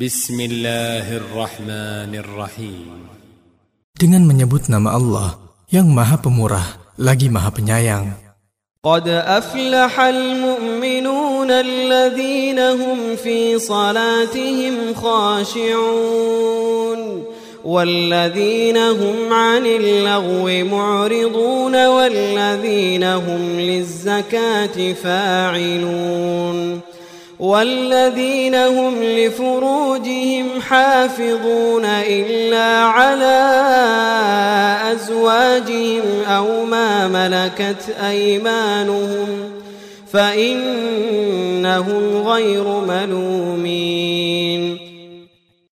بسم الله الرحمن الرحيم Dengan menyebut nama Allah yang Maha Pemurah lagi Maha Penyayang. قد أفلح المؤمنون الذين هم في صلاتهم خاشعون والذين هم عن اللغو معرضون والذين هم للزكاة فاعلون والذين هم لفروجهم حافظون إلا على أزواجهم أو ما ملكت أيمانهم فإنهم غير ملومين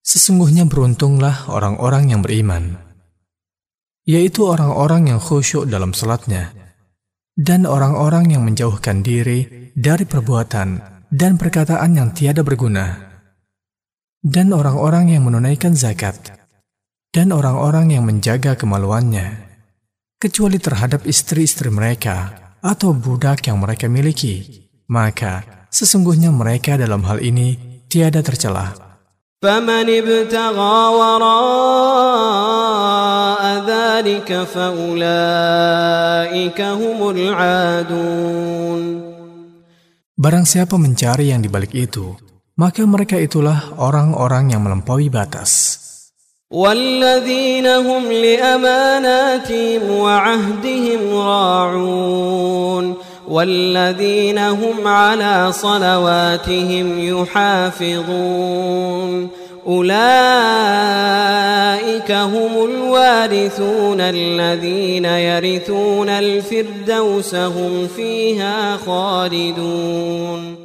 Sesungguhnya beruntunglah orang-orang yang beriman, yaitu orang-orang yang khusyuk dalam salatnya, dan orang-orang yang menjauhkan diri dari perbuatan dan perkataan yang tiada berguna, dan orang-orang yang menunaikan zakat, dan orang-orang yang menjaga kemaluannya, kecuali terhadap istri-istri mereka atau budak yang mereka miliki, maka sesungguhnya mereka dalam hal ini tiada tercela. فمن ابتغى وراء ذلك فأولئك هم العادون Barang siapa mencari yang di balik itu, maka mereka itulah orang-orang yang melampaui batas. والذين هم لأماناتهم وعهدهم راعون والذين هم على صلواتهم يحافظون أولئك هم الوارثون الذين يرثون الفردوس هم فيها خالدون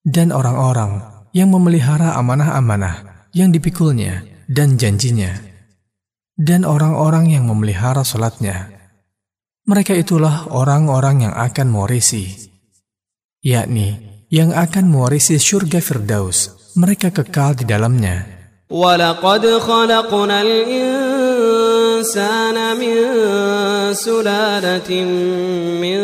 Dan orang-orang yang memelihara amanah-amanah yang dipikulnya dan janjinya. Dan orang-orang yang memelihara salatnya. Mereka itulah orang-orang yang akan mewarisi, yakni yang akan mewarisi surga Firdaus. Mereka kekal di dalamnya. ولقد خلقنا الإنسان من سلالة من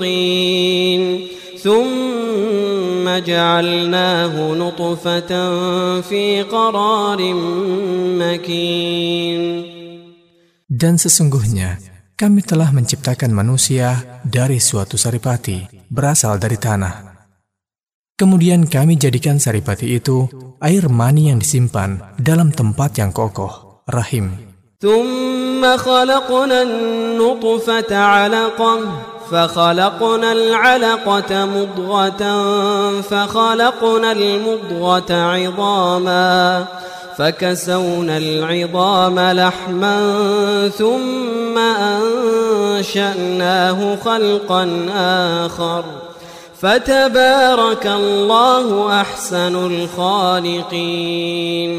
طين ثم جعلناه نطفة في قرار مكين Dan sesungguhnya kami telah menciptakan manusia dari suatu saripati berasal dari tanah. Kemudian kami jadikan saripati itu air mani yang disimpan dalam tempat yang kokoh, rahim. ثم خلقنا النطفة علقة فخلقنا العلقة مضغة فخلقنا المضغة عظاما فكسونا العظام لحما ثم أنشأناه خلقا آخر فتبارك الله أحسن الخالقين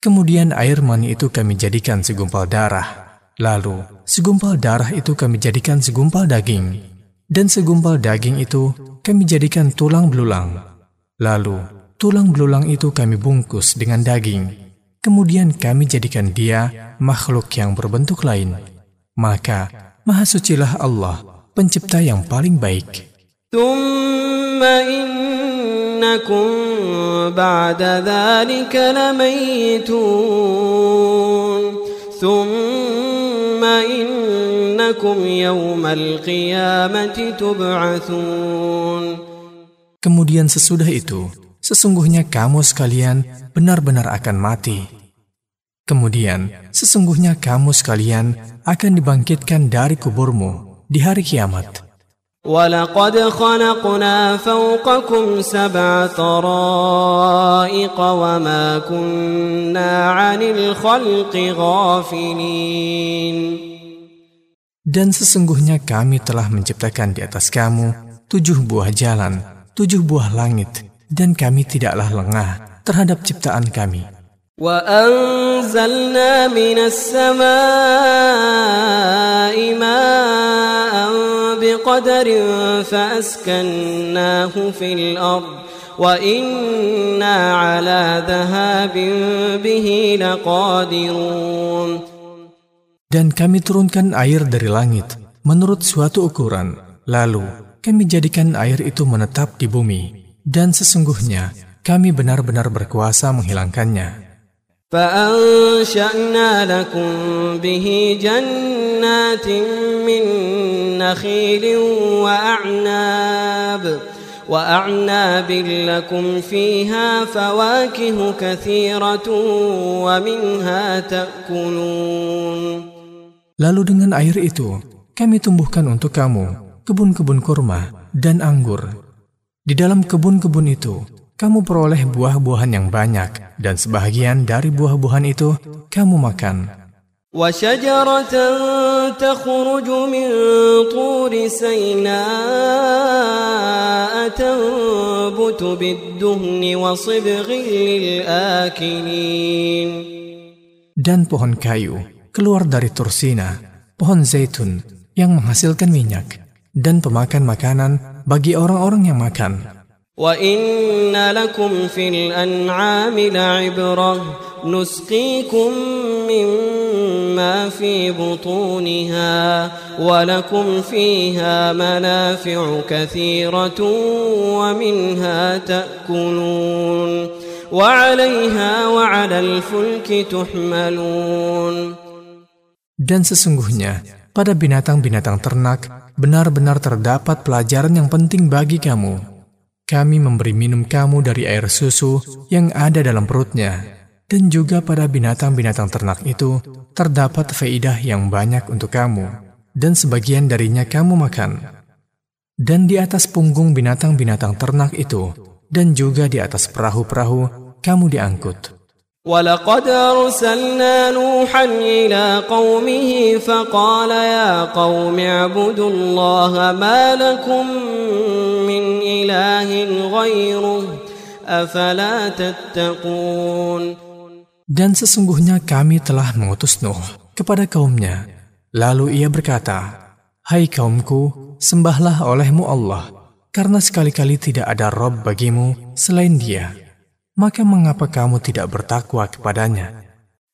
Kemudian air mani itu kami jadikan segumpal darah. Lalu, segumpal darah itu kami jadikan segumpal daging. Dan segumpal daging itu kami jadikan tulang belulang. Lalu, tulang belulang itu kami bungkus dengan daging. Kemudian kami jadikan dia makhluk yang berbentuk lain. Maka, Maha Sucilah Allah, pencipta yang paling baik. ثم إنكم بعد ذلك لميتون ثم إنكم يوم القيامة تبعثون Kemudian sesudah itu, sesungguhnya kamu sekalian benar-benar akan mati. Kemudian, sesungguhnya kamu sekalian akan dibangkitkan dari kuburmu di hari kiamat. ولقد خلقنا فوقكم سبع طرائق وما كنا عن الخلق غافلين Dan sesungguhnya kami telah menciptakan di atas kamu tujuh buah jalan, tujuh buah langit, dan kami tidaklah lengah terhadap ciptaan kami. وأنزلنا من السماء ماء بقدر فأسكناه في الأرض وإنا على ذهاب به لقادرون Dan kami turunkan air dari langit menurut suatu ukuran. Lalu kami jadikan air itu menetap di bumi. Dan sesungguhnya kami benar-benar berkuasa menghilangkannya. فأنشأنا لكم به جنات من نخيل وأعناب وأعناب لكم فيها فواكه كثيرة ومنها تأكلون Lalu dengan air itu, kami tumbuhkan untuk kamu kebun-kebun kurma dan anggur. Di dalam kebun-kebun itu, kamu peroleh buah-buahan yang banyak, dan sebahagian dari buah-buahan itu kamu makan. Dan pohon kayu keluar dari Tursina, pohon zaitun yang menghasilkan minyak, dan pemakan makanan bagi orang-orang yang makan. وإن لكم في الأنعام لعبرة نسقيكم مما في بطونها ولكم فيها منافع كثيرة ومنها تأكلون وعليها وعلى الفلك تحملون Dan sesungguhnya, pada binatang-binatang ternak, benar-benar terdapat pelajaran yang penting bagi kamu. Kami memberi minum kamu dari air susu yang ada dalam perutnya. Dan juga pada binatang-binatang ternak itu terdapat faidah yang banyak untuk kamu. Dan sebagian darinya kamu makan. Dan di atas punggung binatang-binatang ternak itu, dan juga di atas perahu-perahu, kamu diangkut. ولقد أرسلنا نوحا إلى قومه فقال يا قوم اعبدوا الله ما لكم من إله غيره أفلا تتقون Dan sesungguhnya kami telah mengutus Nuh kepada kaumnya. Lalu ia berkata, Hai kaumku, sembahlah olehmu Allah, karena sekali-kali tidak ada Rob bagimu selain dia maka mengapa kamu tidak bertakwa kepadanya?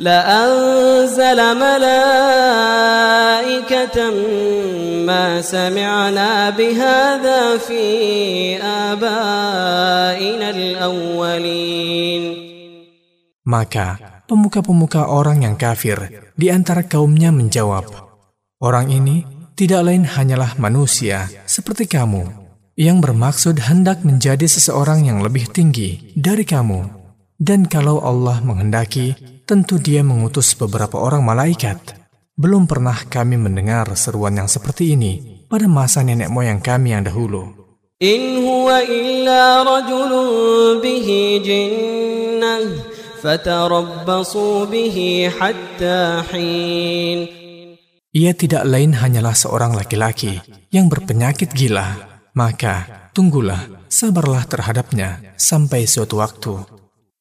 لأنزل ملائكة ما سمعنا بهذا في آبائنا الأولين Maka pemuka-pemuka orang yang kafir di antara kaumnya menjawab, Orang ini tidak lain hanyalah manusia seperti kamu, yang bermaksud hendak menjadi seseorang yang lebih tinggi dari kamu. Dan kalau Allah menghendaki, tentu Dia mengutus beberapa orang malaikat. Belum pernah kami mendengar seruan yang seperti ini pada masa nenek moyang kami yang dahulu. In huwa illa rajulun bihi jinnah fatarabbasu bihi hatta hin. Ia tidak lain hanyalah seorang laki-laki yang berpenyakit gila. Maka, tunggulah, sabarlah terhadapnya sampai suatu waktu.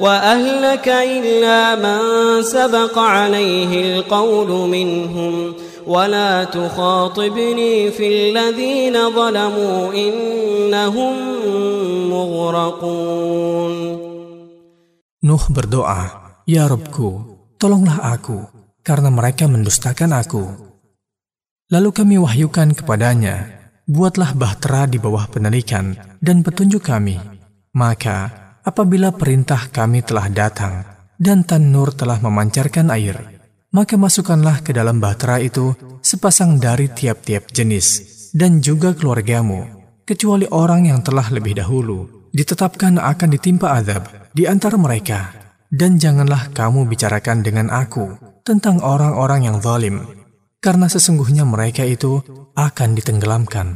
وأهلك إلا من سبق عليه القول منهم ولا تخاطبني في الذين ظلموا إنهم مغرقون Nuh berdoa, Ya Robku, tolonglah aku, karena mereka mendustakan aku. Lalu kami wahyukan kepadanya, buatlah bahtera di bawah penelikan dan petunjuk kami. Maka, apabila perintah kami telah datang dan tanur telah memancarkan air, maka masukkanlah ke dalam bahtera itu sepasang dari tiap-tiap jenis dan juga keluargamu, kecuali orang yang telah lebih dahulu ditetapkan akan ditimpa azab di antara mereka. Dan janganlah kamu bicarakan dengan aku tentang orang-orang yang zalim, karena sesungguhnya mereka itu akan ditenggelamkan.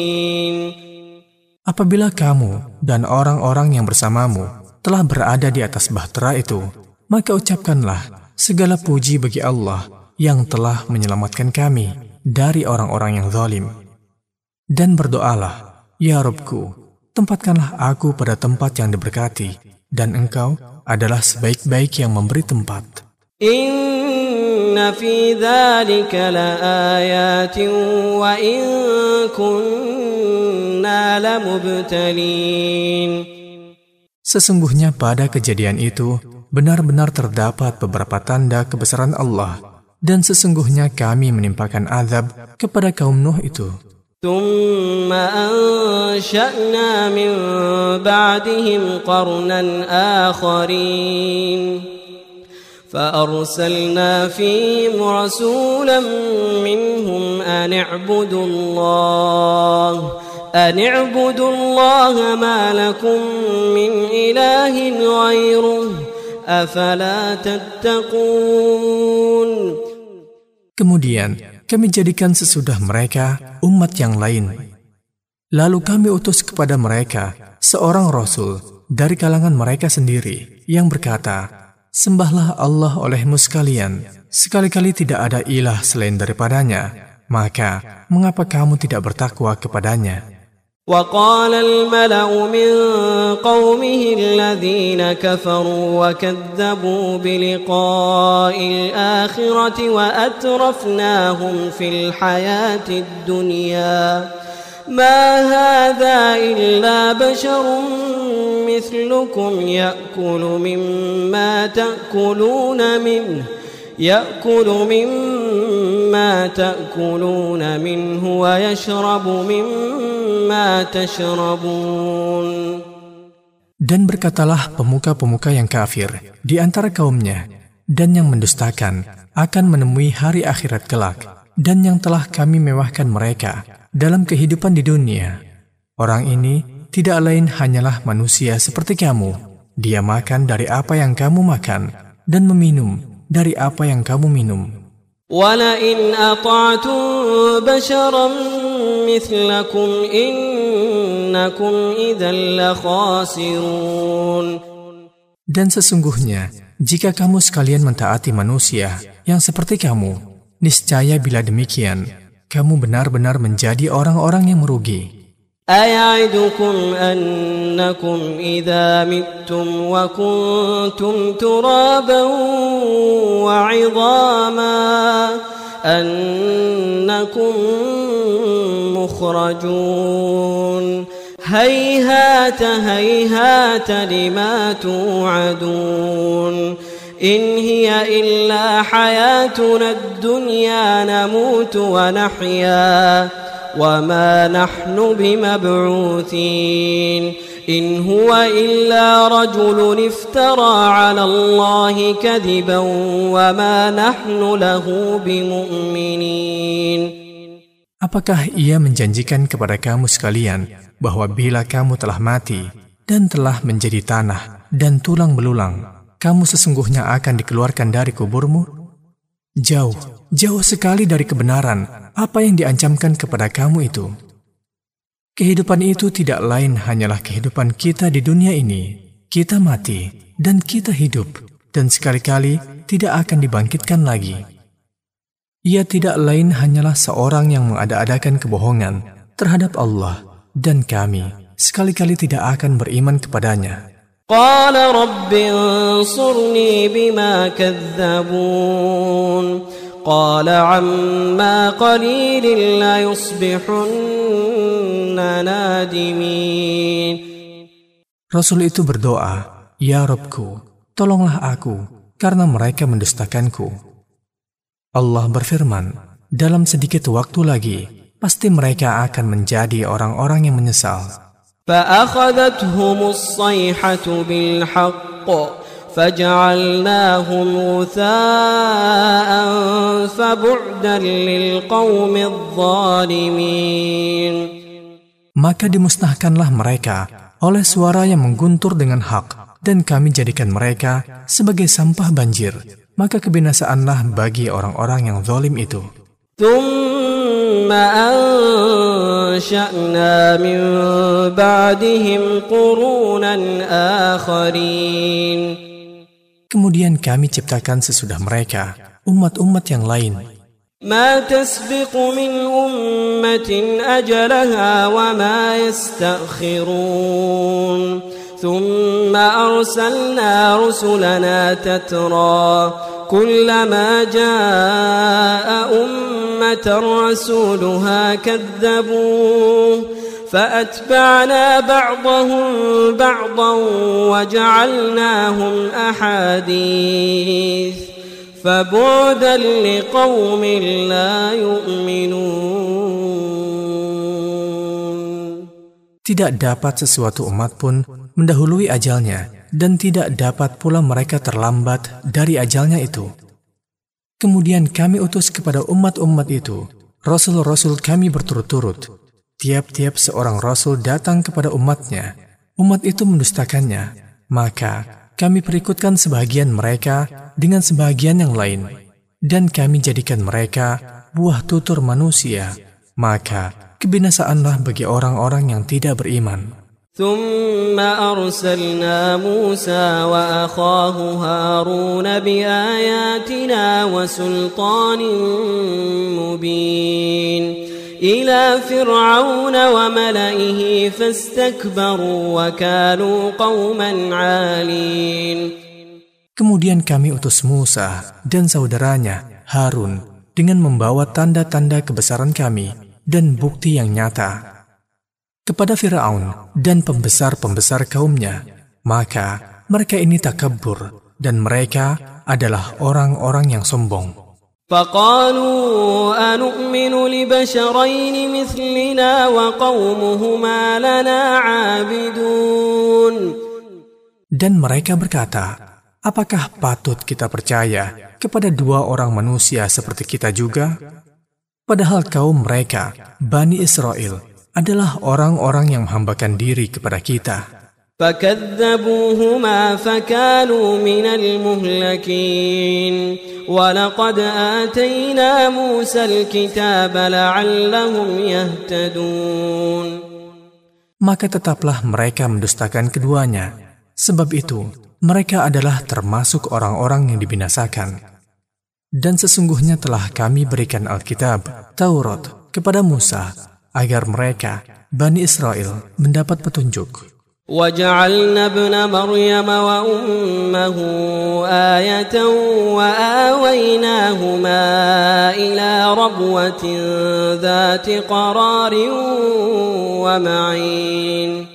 Apabila kamu dan orang-orang yang bersamamu telah berada di atas bahtera itu, maka ucapkanlah segala puji bagi Allah yang telah menyelamatkan kami dari orang-orang yang zalim. Dan berdoalah, Ya Robku, tempatkanlah aku pada tempat yang diberkati, dan engkau adalah sebaik-baik yang memberi tempat. fi dhalika laayatin wa in kunna lamubtalin. Sesungguhnya pada kejadian itu benar-benar terdapat beberapa tanda kebesaran Allah dan sesungguhnya kami menimpakan azab kepada kaum Nuh itu. ثم أنشأنا من بعدهم قرنا آخرين فأرسلنا فيهم رسولا منهم أن اعبدوا الله أن اعبدوا الله ما لكم من إله غيره أفلا تتقون Kemudian kami jadikan sesudah mereka umat yang lain. Lalu kami utus kepada mereka seorang rasul dari kalangan mereka sendiri yang berkata, Sembahlah Allah olehmu sekalian, sekali-kali tidak ada ilah selain daripadanya, maka mengapa kamu tidak bertakwa kepadanya?' وقال الملأ من قومه الذين كفروا وكذبوا بلقاء الآخرة وأترفناهم في الحياة الدنيا ما هذا إلا بشر مثلكم يأكل مما تأكلون منه يأكل مما تأكلون منه ويشرب مما تشربون Dan berkatalah pemuka-pemuka yang kafir di antara kaumnya dan yang mendustakan akan menemui hari akhirat kelak dan yang telah kami mewahkan mereka dalam kehidupan di dunia. Orang ini tidak lain hanyalah manusia seperti kamu. Dia makan dari apa yang kamu makan dan meminum dari apa yang kamu minum. وَلَئِنْ أَطَعْتُمْ بَشَرًا مِثْلَكُمْ إِنَّكُمْ إِذًا لَخَاسِرُونَ Dan sesungguhnya, jika kamu sekalian mentaati manusia yang seperti kamu, niscaya bila demikian, kamu benar-benar menjadi orang-orang yang merugi. أيعدكم أنكم إذا متم وكنتم ترابا وعظاما أنكم مخرجون هيهات هيهات لما توعدون إن هي إلا حياتنا الدنيا نموت ونحيا وما نحن بمبعوثين إن هو إلا رجل افترى على الله كذبا وما نحن له بمؤمنين Apakah ia menjanjikan kepada kamu sekalian bahwa bila kamu telah mati dan telah menjadi tanah dan tulang belulang, kamu sesungguhnya akan dikeluarkan dari kuburmu? Jauh, jauh sekali dari kebenaran apa yang diancamkan kepada kamu itu. Kehidupan itu tidak lain hanyalah kehidupan kita di dunia ini. Kita mati dan kita hidup dan sekali-kali tidak akan dibangkitkan lagi. Ia tidak lain hanyalah seorang yang mengada-adakan kebohongan terhadap Allah dan kami sekali-kali tidak akan beriman kepadanya. قال رب انصرني بما كذبون قال عما قليل ليصبحن نادمين Rasul itu berdoa, Ya Robku, tolonglah aku, karena mereka mendustakanku. Allah berfirman, dalam sedikit waktu lagi, pasti mereka akan menjadi orang-orang yang menyesal. فأخذتهم الصيحة بالحق فجعلناهم غثاء فبعدا للقوم الظالمين Maka dimusnahkanlah mereka oleh suara yang mengguntur dengan hak, dan kami jadikan mereka sebagai sampah banjir. Maka kebinasaanlah bagi orang-orang yang zalim itu. ثم أنشأنا من بعدهم قرونا آخرين Kemudian kami ciptakan sesudah mereka umat-umat yang lain ما تسبق من أمة أجلها وما يستأخرون ثم أرسلنا رسلنا تترى كلما جاء أمة رسولها كذبوه فأتبعنا بعضهم بعضا وجعلناهم أحاديث فبعدا لقوم لا يؤمنون. Tidak dapat sesuatu umat pun mendahului ajalnya, dan tidak dapat pula mereka terlambat dari ajalnya itu. Kemudian kami utus kepada umat-umat itu, Rasul-Rasul kami berturut-turut. Tiap-tiap seorang Rasul datang kepada umatnya, umat itu mendustakannya, maka kami perikutkan sebagian mereka dengan sebagian yang lain, dan kami jadikan mereka buah tutur manusia, maka kebinasaanlah bagi orang-orang yang tidak beriman. ثم أرسلنا موسى وأخاه هارون بآياتنا وسلطان مبين إلى فرعون وملئه فاستكبروا وكانوا قوما عالين Kemudian kami utus Musa dan saudaranya Harun dengan membawa tanda-tanda kebesaran kami dan bukti yang nyata kepada Firaun dan pembesar-pembesar kaumnya. Maka mereka ini takabur dan mereka adalah orang-orang yang sombong. فقالوا أنؤمن لبشرين مثلنا وقومهما لنا عابدون Dan mereka berkata, apakah patut kita percaya kepada dua orang manusia seperti kita juga? Padahal kaum mereka, Bani Israel, adalah orang-orang yang menghambakan diri kepada kita. فكذبوهما فكانوا من المهلكين ولقد آتينا موسى الكتاب لعلهم يهتدون Maka tetaplah mereka mendustakan keduanya. Sebab itu, mereka adalah termasuk orang-orang yang dibinasakan. Dan sesungguhnya telah kami berikan Alkitab, Taurat, kepada Musa, agar mereka, Bani Israel, mendapat petunjuk. وجعلنا ابن مريم وأمه آية وآويناهما إلى ربوة ذات قرار ومعين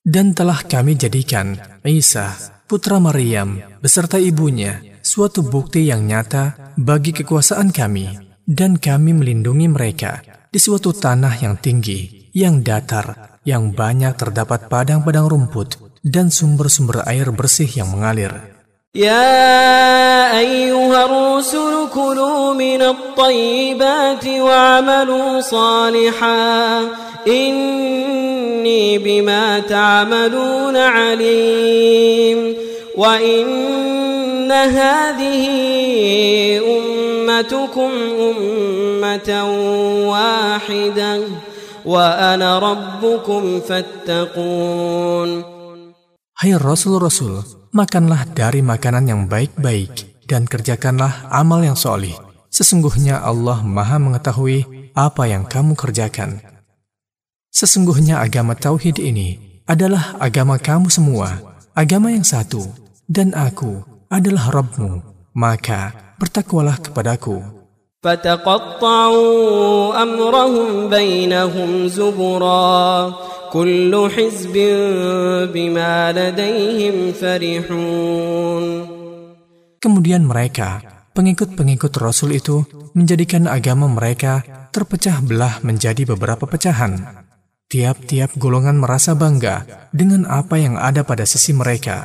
Dan telah kami jadikan Isa, putra Maryam, beserta ibunya, suatu bukti yang nyata bagi kekuasaan kami, dan kami melindungi mereka di suatu tanah yang tinggi, yang datar, yang banyak terdapat padang-padang rumput dan sumber-sumber air bersih yang mengalir. يا أيها الرسل كلوا من الطيبات واعملوا صالحا إني بما تعملون عليم وإن هذه أمتكم أمة واحدة وأنا ربكم فاتقون Hai Rasul-Rasul, makanlah dari makanan yang baik-baik dan kerjakanlah amal yang solih. Sesungguhnya Allah maha mengetahui apa yang kamu kerjakan. Sesungguhnya agama Tauhid ini adalah agama kamu semua, agama yang satu, dan aku adalah Rabbmu, maka bertakwalah kepadaku. فتقطعوا أمرهم بينهم زبرا كل حزب بما لديهم فرحون Kemudian mereka pengikut-pengikut Rasul itu menjadikan agama mereka terpecah belah menjadi beberapa pecahan. Tiap-tiap golongan merasa bangga dengan apa yang ada pada sisi mereka.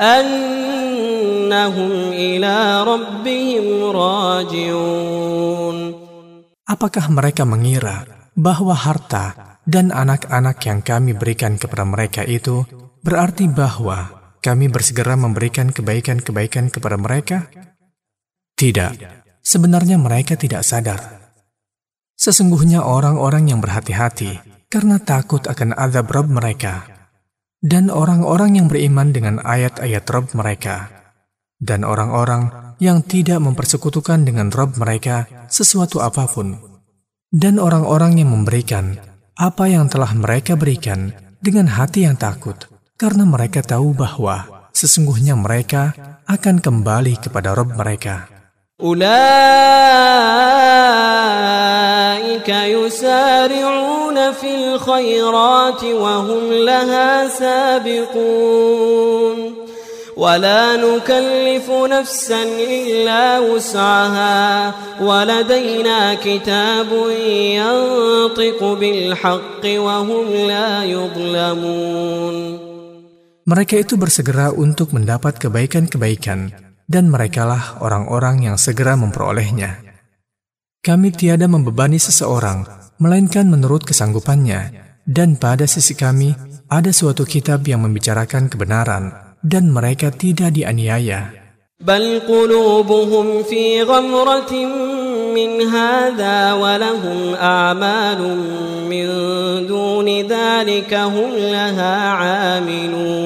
أنهم إلى ربهم راجعون Apakah mereka mengira bahwa harta dan anak-anak yang kami berikan kepada mereka itu berarti bahwa kami bersegera memberikan kebaikan-kebaikan kepada mereka? Tidak, sebenarnya mereka tidak sadar. Sesungguhnya orang-orang yang berhati-hati karena takut akan azab Rabb mereka, dan orang-orang yang beriman dengan ayat-ayat Rabb mereka, dan orang-orang yang tidak mempersekutukan dengan Rabb mereka sesuatu apa pun, dan orang-orang yang memberikan apa yang telah mereka berikan dengan hati yang takut, karena mereka tahu bahwa sesungguhnya mereka akan kembali kepada Rob mereka. أولئك يسارعون في الخيرات وهم لها سابقون. ولا نكلف نفسا إلا وسعها. ولدينا كتاب ينطق بالحق وهم لا يظلمون. Mereka itu bersegera untuk mendapat kebaikan-kebaikan, dan merekalah orang-orang yang segera memperolehnya. Kami tiada membebani seseorang, melainkan menurut kesanggupannya, dan pada sisi kami ada suatu kitab yang membicarakan kebenaran, dan mereka tidak dianiaya. بل قلوبهم في غمرة من هذا ولهم أعمال من دون ذلك هم لها عاملون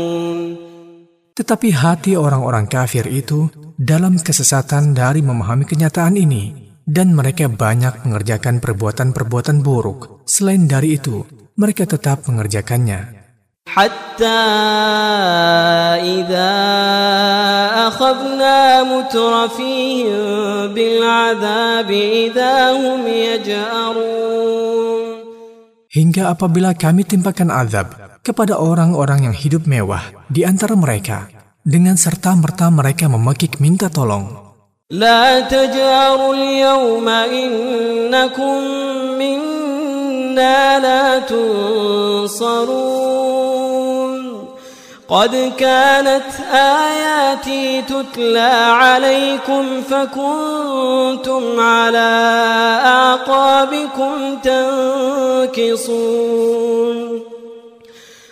Tetapi hati orang-orang kafir itu dalam kesesatan dari memahami kenyataan ini, dan mereka banyak mengerjakan perbuatan-perbuatan buruk. Selain dari itu, mereka tetap mengerjakannya. حتى إذا أخذنا مترفيهم بالعذاب إذا هم يجأرون Hingga apabila kami timpakan azab kepada orang-orang yang hidup mewah di antara mereka, dengan serta-merta mereka memekik minta tolong. لا تجاروا اليوم إنكم منا لا تنصرون قد كانت آياتي تتلى عليكم فكنتم على أعقابكم تنكصون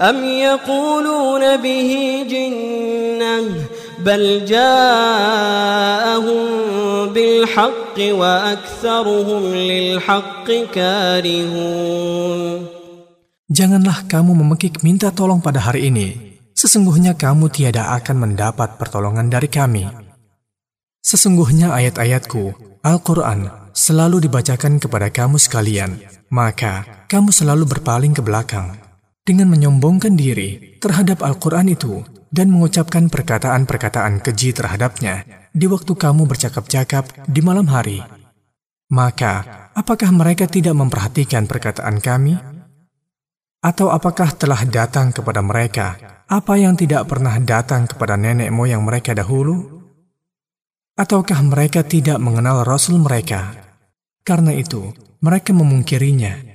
أم يقولون به جنة بل جاءهم بالحق وأكثرهم للحق كارهون Janganlah kamu memekik minta tolong pada hari ini. Sesungguhnya kamu tiada akan mendapat pertolongan dari kami. Sesungguhnya ayat-ayatku, Al-Quran, selalu dibacakan kepada kamu sekalian. Maka, kamu selalu berpaling ke belakang. Dengan menyombongkan diri terhadap Al-Quran itu dan mengucapkan perkataan-perkataan keji terhadapnya di waktu kamu bercakap-cakap di malam hari. Maka, apakah mereka tidak memperhatikan perkataan kami? Atau apakah telah datang kepada mereka apa yang tidak pernah datang kepada nenek moyang mereka dahulu? Ataukah mereka tidak mengenal Rasul mereka? Karena itu, mereka memungkirinya.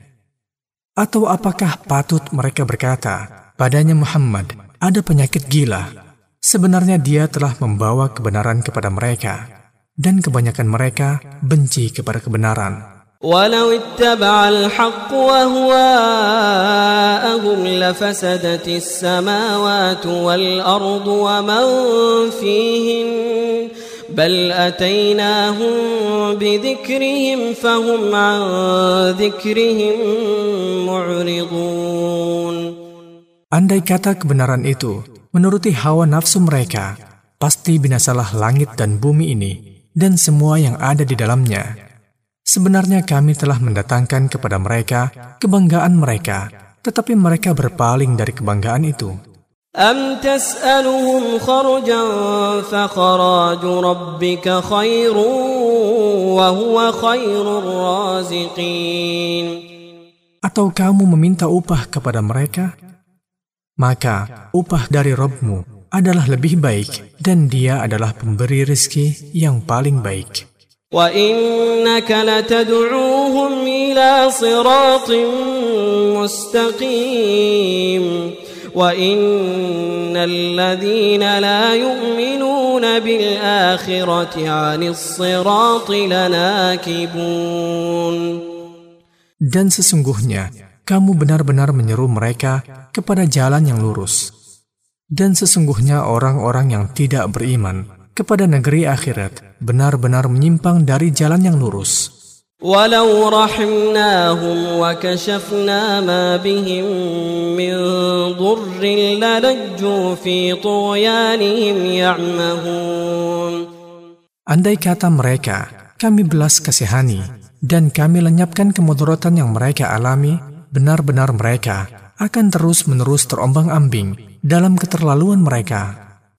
Atau apakah patut mereka berkata, padanya Muhammad ada penyakit gila? Sebenarnya dia telah membawa kebenaran kepada mereka, dan kebanyakan mereka benci kepada kebenaran. ولو اتبع الحق وهواءهم لفسدت السماوات والأرض ومن فيهن بل أتيناهم بذكرهم فهم عن ذكرهم معرضون Andai kata kebenaran itu menuruti hawa nafsu mereka, pasti binasalah langit dan bumi ini dan semua yang ada di dalamnya. Sebenarnya kami telah mendatangkan kepada mereka kebanggaan mereka, tetapi mereka berpaling dari kebanggaan itu. أم تسألهم خرجا فخراج ربك خير وهو خير الرازقين Atau kamu meminta upah kepada mereka? Maka upah dari Robmu adalah lebih baik dan dia adalah pemberi rezeki yang paling baik. وإنك لتدعوهم إلى صراط مستقيم وإن الذين لا يؤمنون بالآخرة عن الصراط لناكبون Dan sesungguhnya kamu benar-benar menyeru mereka kepada jalan yang lurus. Dan sesungguhnya orang-orang yang tidak beriman kepada negeri akhirat benar-benar menyimpang dari jalan yang lurus. ولو رحمناهم وكشفنا ما بهم من ضر للجوا في طغيانهم يعمهون Andai kata mereka, kami belas kasihani, dan kami lenyapkan kemudaratan yang mereka alami, benar-benar mereka akan terus-menerus terombang-ambing dalam keterlaluan mereka.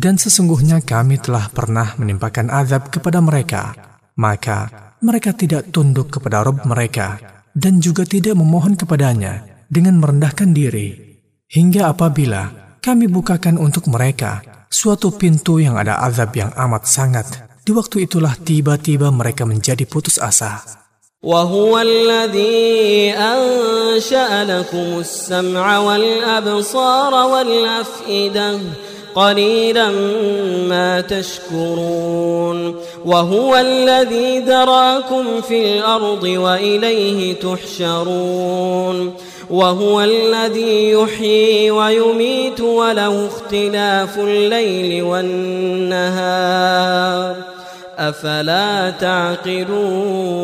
Dan sesungguhnya kami telah pernah menimpakan azab kepada mereka. Maka mereka tidak tunduk kepada Rob mereka dan juga tidak memohon kepadanya dengan merendahkan diri. Hingga apabila kami bukakan untuk mereka suatu pintu yang ada azab yang amat sangat, di waktu itulah tiba-tiba mereka menjadi putus asa. وهو الذي أنشأ لكم السمع والأبصار والأفئدة قليلا ما تشكرون وهو الذي ذراكم في الأرض وإليه تحشرون وهو الذي يحيي ويميت وله اختلاف الليل والنهار أفلا تعقلون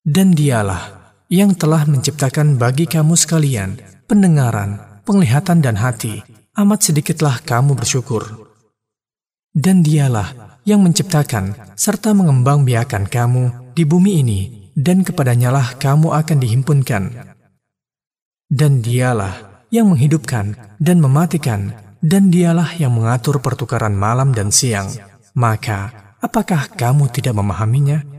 Dan dialah yang telah menciptakan bagi kamu sekalian pendengaran, penglihatan dan hati. amat sedikitlah kamu bersyukur. Dan dialah yang menciptakan serta mengembang biakan kamu di bumi ini dan kepadanyalah kamu akan dihimpunkan. Dan dialah yang menghidupkan dan mematikan dan dialah yang mengatur pertukaran malam dan siang. Maka, apakah kamu tidak memahaminya?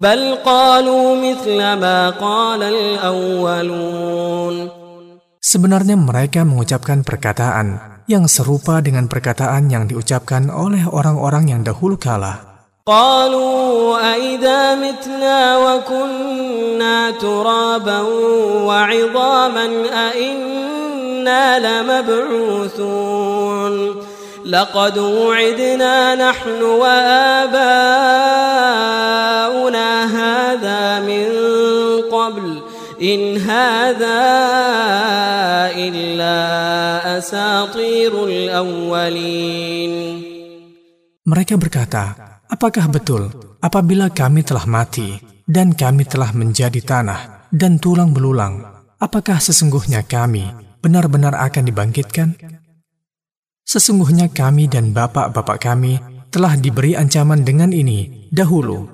بل قالوا مثل ما قال الأولون Sebenarnya mereka mengucapkan perkataan yang serupa dengan perkataan yang diucapkan oleh orang-orang yang dahulu kala. قالوا أئذا متنا وكنا ترابا وعظاما أئنا لمبعوثون لقد وعدنا نحن وآباؤنا هذا من قبل إن هذا إلا أساطير الأولين Mereka berkata, apakah betul apabila kami telah mati dan kami telah menjadi tanah dan tulang belulang. Apakah sesungguhnya kami benar-benar akan dibangkitkan? Sesungguhnya kami dan bapak-bapak kami telah diberi ancaman dengan ini dahulu.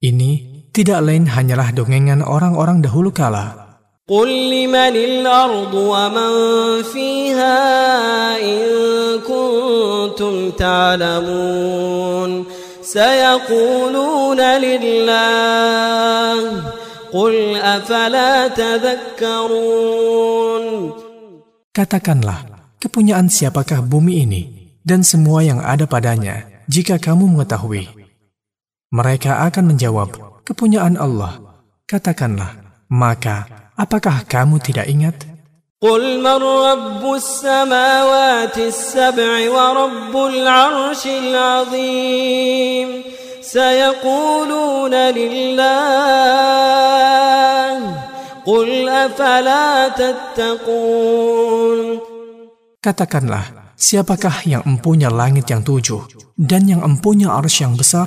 Ini tidak lain hanyalah dongengan orang-orang dahulu kala. قل لمن الأرض ومن فيها إن كنتم تعلمون سيقولون لله قل أفلا تذكرون Katakanlah, kepunyaan siapakah bumi ini dan semua yang ada padanya jika kamu mengetahui? Mereka akan menjawab, kepunyaan Allah. Katakanlah, maka apakah kamu tidak ingat? قل من رب السماوات السبع ورب العرش العظيم سيقولون لله قل أفلا تتقون Katakanlah, siapakah yang empunya langit yang tujuh dan yang empunya arsy yang besar?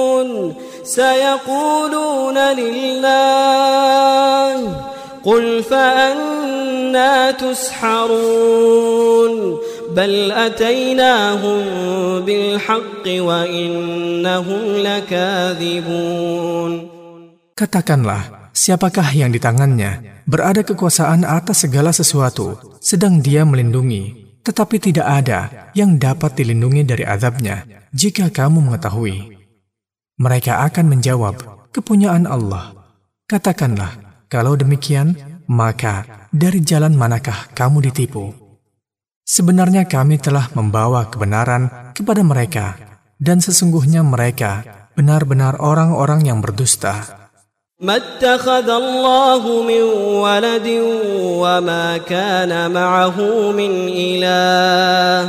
سيقولون لله قل فأنا تسحرون بل أتيناهم بالحق وإنهم لكاذبون Katakanlah, siapakah yang di tangannya berada kekuasaan atas segala sesuatu, sedang dia melindungi, tetapi tidak ada yang dapat dilindungi dari azabnya jika kamu mengetahui. Mereka akan menjawab, kepunyaan Allah. Katakanlah, kalau demikian, maka dari jalan manakah kamu ditipu? Sebenarnya kami telah membawa kebenaran kepada mereka, dan sesungguhnya mereka benar-benar orang-orang yang berdusta. ما اتخذ الله من ولد وما كان معه من إله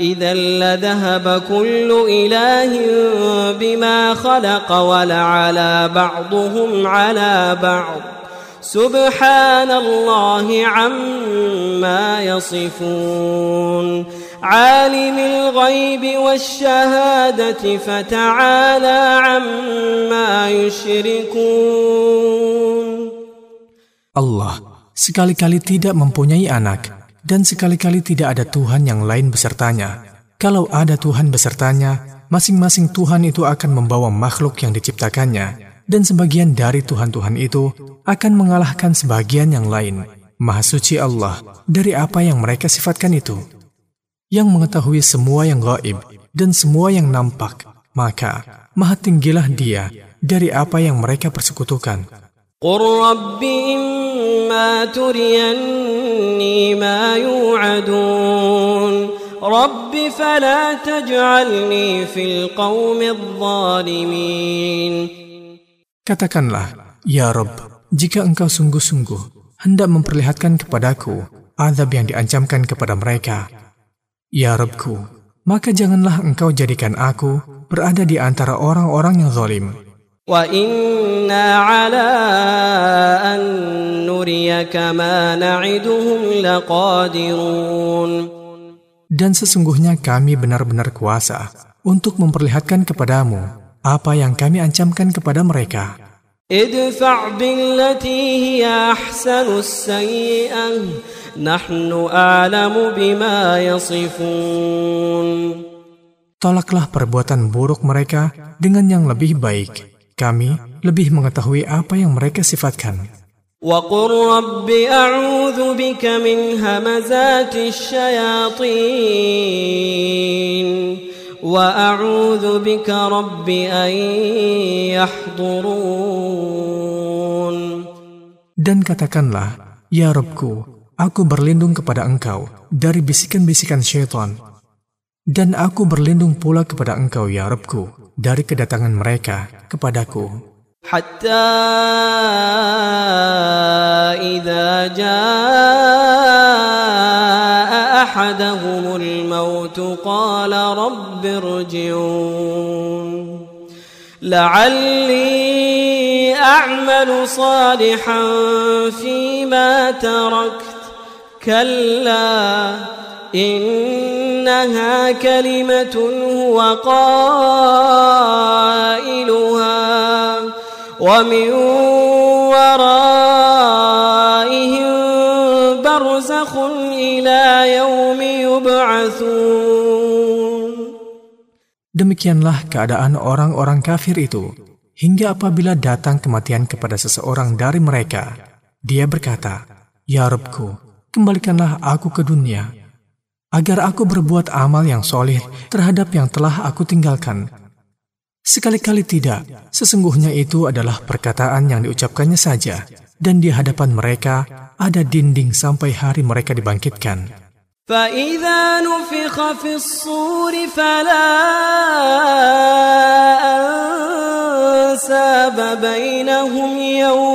إذا لذهب كل إله بما خلق ولعلى بعضهم على بعض. سبحان الله عما يصفون. عالم الغيب والشهادة فتعالى عما يشركون. Allah sekali-kali tidak mempunyai anak. dan sekali-kali tidak ada Tuhan yang lain besertanya. Kalau ada Tuhan besertanya, masing-masing Tuhan itu akan membawa makhluk yang diciptakannya, dan sebagian dari Tuhan-Tuhan itu akan mengalahkan sebagian yang lain. Maha suci Allah dari apa yang mereka sifatkan itu. Yang mengetahui semua yang gaib dan semua yang nampak, maka maha tinggilah dia dari apa yang mereka persekutukan. Qur إما تريني ما يوعدون رب فلا تجعلني في القوم الظالمين Katakanlah, Ya Rob, jika engkau sungguh-sungguh hendak memperlihatkan kepadaku azab yang diancamkan kepada mereka, Ya Robku, maka janganlah engkau jadikan aku berada di antara orang-orang yang zalim. وإنا على أن نريك ما نعدهم لقادرون Dan sesungguhnya kami benar-benar kuasa untuk memperlihatkan kepadamu apa yang kami ancamkan kepada mereka. ادفع بالتي هي أحسن السيئة نحن أعلم بما يصفون Tolaklah perbuatan buruk mereka dengan yang lebih baik. Kami lebih mengetahui apa yang mereka sifatkan. وقل رب أعوذ بك من همزات الشياطين وأعوذ بك رب أن يحضرون Dan katakanlah, Ya Robku, aku berlindung kepada engkau dari bisikan-bisikan syaitan. dan aku berlindung pula kepada engkau ya Rabbku dari kedatangan mereka kepadaku. Hatta idha jaa ahadahumul maut qala rabbi irji'un la'alli a'malu salihan fima tarakt kalla in إنها كلمة هو قائلها ومن ورائهم برزخ إلى يوم يبعثون Demikianlah keadaan orang-orang kafir itu, hingga apabila datang kematian kepada seseorang dari mereka, dia berkata, Ya Rabku, kembalikanlah aku ke dunia, agar aku berbuat amal yang soleh terhadap yang telah aku tinggalkan. Sekali-kali tidak, sesungguhnya itu adalah perkataan yang diucapkannya saja, dan di hadapan mereka ada dinding sampai hari mereka dibangkitkan. فإذا نفخ في الصور فلا أنساب بينهم يومئذ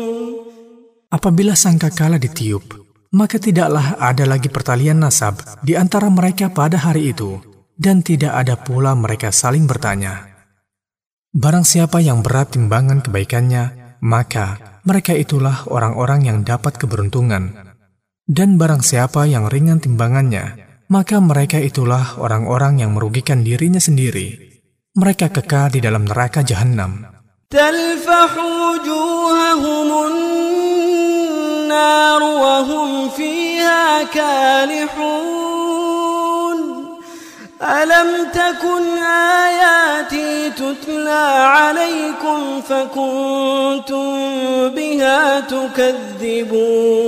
Apabila sangkakala ditiup, maka tidaklah ada lagi pertalian nasab di antara mereka pada hari itu, dan tidak ada pula mereka saling bertanya. Barang siapa yang berat timbangan kebaikannya, maka mereka itulah orang-orang yang dapat keberuntungan. Dan barang siapa yang ringan timbangannya, maka mereka itulah orang-orang yang merugikan dirinya sendiri. Mereka kekal di dalam neraka jahanam. تلفح وجوههم النار وهم فيها كالحون ألم تكن آياتي تتلى عليكم فكنتم بها تكذبون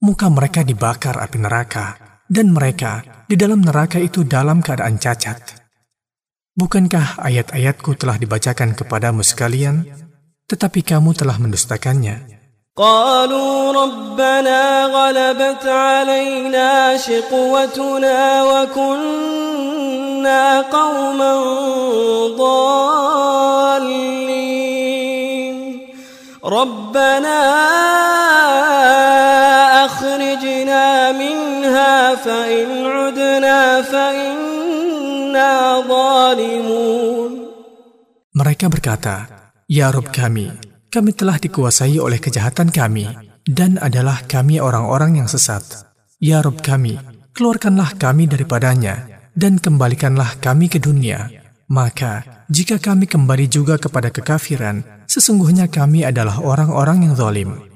Muka mereka dibakar api neraka, dan mereka di dalam neraka itu dalam keadaan cacat. Bukankah ayat-ayatku telah dibacakan kepadamu sekalian, tetapi kamu telah mendustakannya? قالوا ربنا غلبت علينا شقوتنا وكنا قوما ضالين ربنا أخرجنا منها فإن عدنا فإنا ظالمون Mereka berkata, Ya Rob kami, kami telah dikuasai oleh kejahatan kami, dan adalah kami orang-orang yang sesat. Ya Rob kami, keluarkanlah kami daripadanya, dan kembalikanlah kami ke dunia. Maka, jika kami kembali juga kepada kekafiran, sesungguhnya kami adalah orang-orang yang zalim.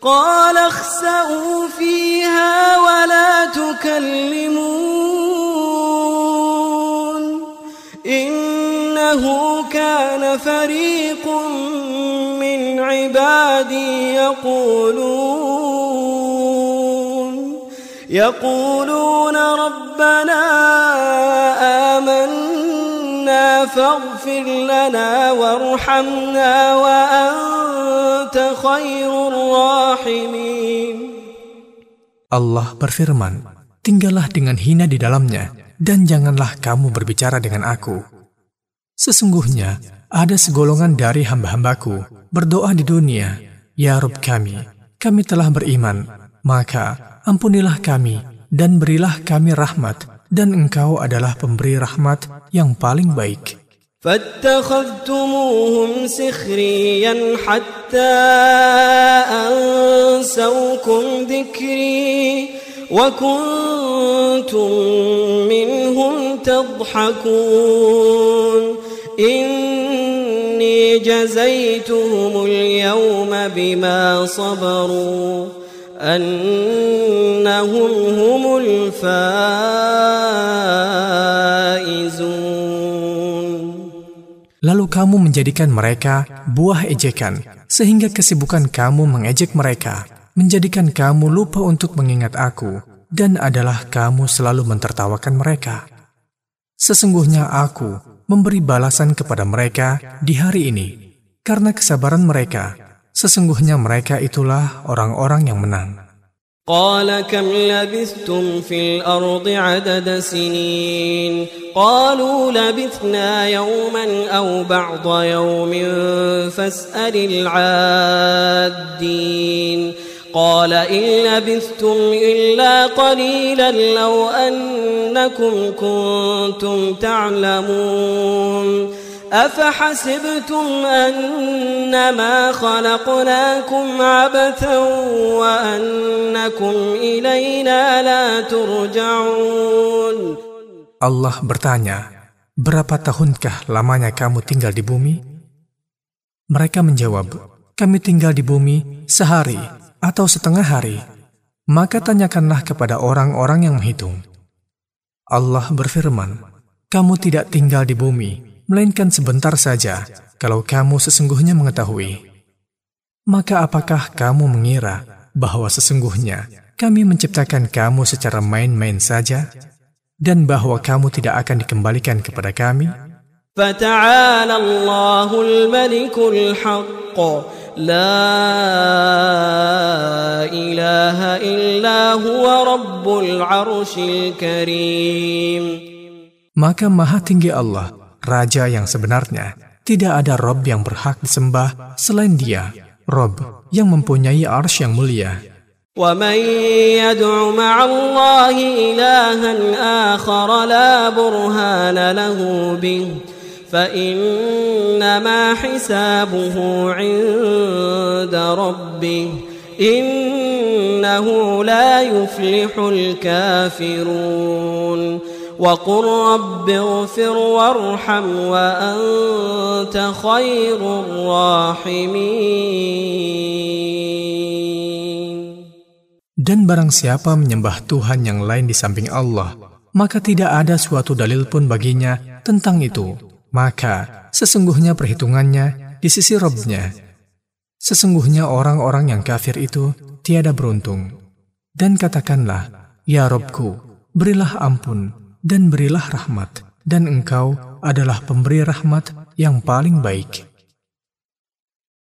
قال اخسأوا فيها ولا تكلمون إنه كان فريق من عبادي يقولون يقولون ربنا آمنا فاغفر لنا وارحمنا وأنت خير الراحمين Allah berfirman, Tinggallah dengan hina di dalamnya, dan janganlah kamu berbicara dengan aku. Sesungguhnya, ada segolongan dari hamba-hambaku berdoa di dunia, Ya Rob kami, kami telah beriman, maka ampunilah kami, dan berilah kami rahmat, dan engkau adalah pemberi rahmat yang paling baik. فاتخذتموهم سخريا حتى أنسوكم ذكري وكنتم منهم تضحكون إني جزيتهم اليوم بما صبروا أنهم هم الفائزون بارزون Lalu kamu menjadikan mereka buah ejekan, sehingga kesibukan kamu mengejek mereka, menjadikan kamu lupa untuk mengingat aku, dan adalah kamu selalu mentertawakan mereka. Sesungguhnya aku memberi balasan kepada mereka di hari ini, karena kesabaran mereka. Sesungguhnya mereka itulah orang-orang yang menang. قال كم لبثتم في الأرض عدد سنين قالوا لبثنا يوما أو بعض يوم فاسأل العادين قال إن لبثتم إلا قليلا لو أنكم كنتم تعلمون أفحسبتم أنما خلقناكم عبثا وأنكم إلينا لا ترجعون Allah bertanya, Berapa tahunkah lamanya kamu tinggal di bumi? Mereka menjawab, Kami tinggal di bumi sehari atau setengah hari. Maka tanyakanlah kepada orang-orang yang menghitung. Allah berfirman, Kamu tidak tinggal di bumi, melainkan sebentar saja kalau kamu sesungguhnya mengetahui. Maka apakah kamu mengira bahwa sesungguhnya kami menciptakan kamu secara main-main saja dan bahwa kamu tidak akan dikembalikan kepada kami? فتعالى الله الملك الحق لا إله إلا هو رب العرش الكريم Maka maha tinggi Allah Raja yang sebenarnya, tidak ada Rob yang berhak disembah selain dia, Rob yang mempunyai ars yang mulia. ومن يدع مع الله إلها آخر لا برهان له به فإنما حسابه عند ربه إنه لا يفلح الكافرون وقل رب اغفر وارحم وأنت خير الراحمين Dan barang siapa menyembah Tuhan yang lain di samping Allah, maka tidak ada suatu dalil pun baginya tentang itu. maka sesungguhnya perhitungannya di sisi Robnya. Sesungguhnya orang-orang yang kafir itu tiada beruntung. Dan katakanlah, Ya Robku, berilah ampun dan berilah rahmat, dan engkau adalah pemberi rahmat yang paling baik.